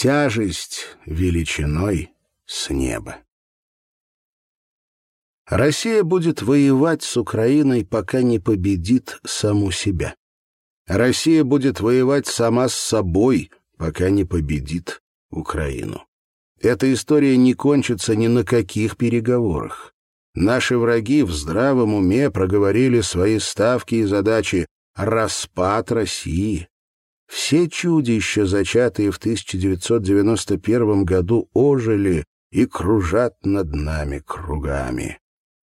тяжесть величиной с неба. Россия будет воевать с Украиной, пока не победит саму себя. Россия будет воевать сама с собой, пока не победит Украину. Эта история не кончится ни на каких переговорах. Наши враги в здравом уме проговорили свои ставки и задачи «распад России». Все чудища, зачатые в 1991 году, ожили и кружат над нами кругами.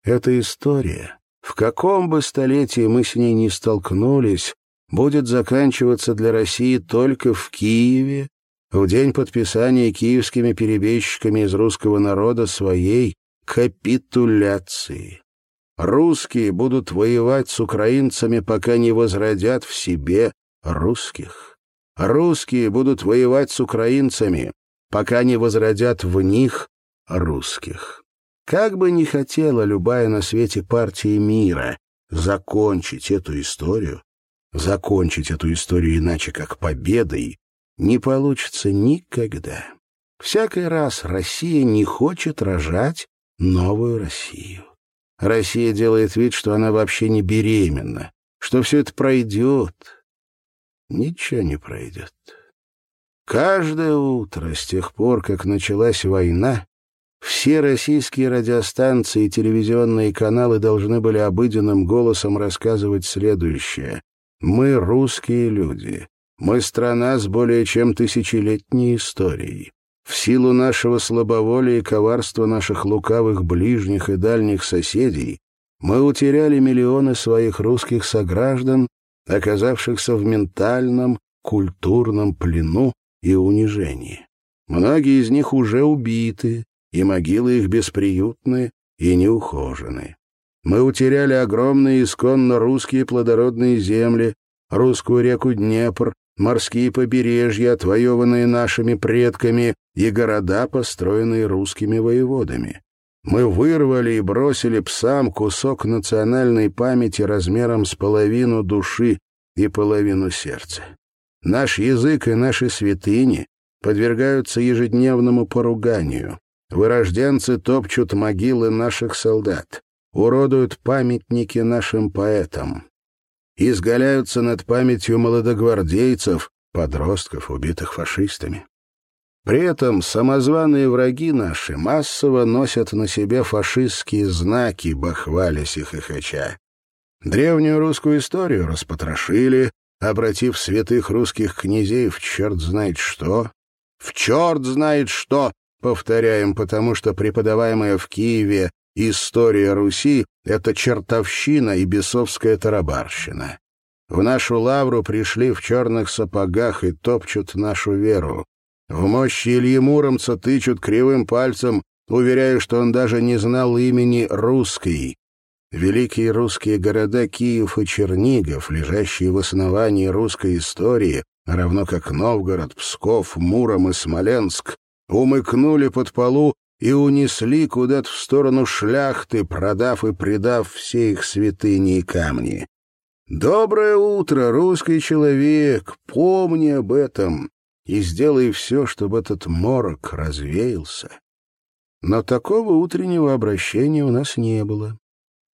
Эта история, в каком бы столетии мы с ней ни столкнулись, будет заканчиваться для России только в Киеве, в день подписания киевскими перебежчиками из русского народа своей капитуляции. Русские будут воевать с украинцами, пока не возродят в себе русских. Русские будут воевать с украинцами, пока не возродят в них русских. Как бы ни хотела любая на свете партия мира закончить эту историю, закончить эту историю иначе, как победой, не получится никогда. Всякий раз Россия не хочет рожать новую Россию. Россия делает вид, что она вообще не беременна, что все это пройдет. Ничего не пройдет. Каждое утро с тех пор, как началась война, все российские радиостанции и телевизионные каналы должны были обыденным голосом рассказывать следующее. «Мы русские люди. Мы страна с более чем тысячелетней историей. В силу нашего слабоволия и коварства наших лукавых ближних и дальних соседей мы утеряли миллионы своих русских сограждан, оказавшихся в ментальном, культурном плену и унижении. Многие из них уже убиты, и могилы их бесприютны и неухожены. Мы утеряли огромные исконно русские плодородные земли, русскую реку Днепр, морские побережья, отвоеванные нашими предками, и города, построенные русскими воеводами. Мы вырвали и бросили псам кусок национальной памяти размером с половину души и половину сердца. Наш язык и наши святыни подвергаются ежедневному поруганию. Вырожденцы топчут могилы наших солдат, уродуют памятники нашим поэтам, изгаляются над памятью молодогвардейцев, подростков, убитых фашистами. При этом самозваные враги наши массово носят на себе фашистские знаки, бахвалясь и хохоча. Древнюю русскую историю распотрошили, обратив святых русских князей в черт знает что. В черт знает что, Повторяем, потому что преподаваемая в Киеве история Руси — это чертовщина и бесовская тарабарщина. В нашу лавру пришли в черных сапогах и топчут нашу веру. В мощи Ильи Муромца тычут кривым пальцем, уверяя, что он даже не знал имени «русский». Великие русские города Киев и Чернигов, лежащие в основании русской истории, равно как Новгород, Псков, Муром и Смоленск, умыкнули под полу и унесли куда-то в сторону шляхты, продав и предав все их святыни и камни. «Доброе утро, русский человек! Помни об этом и сделай все, чтобы этот морок развеялся». Но такого утреннего обращения у нас не было.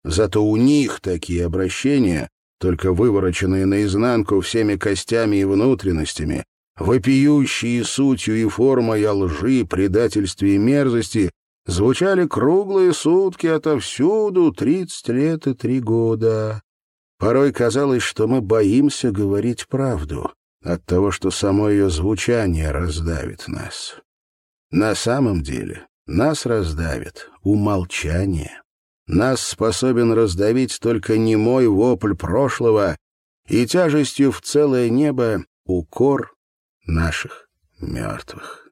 Зато у них такие обращения, только вывороченные наизнанку всеми костями и внутренностями, вопиющие сутью и формой о лжи, предательстве и мерзости, звучали круглые сутки отовсюду, тридцать лет и три года. Порой казалось, что мы боимся говорить правду от того, что само ее звучание раздавит нас. На самом деле нас раздавит умолчание. Нас способен раздавить только немой вопль прошлого и тяжестью в целое небо укор наших мертвых.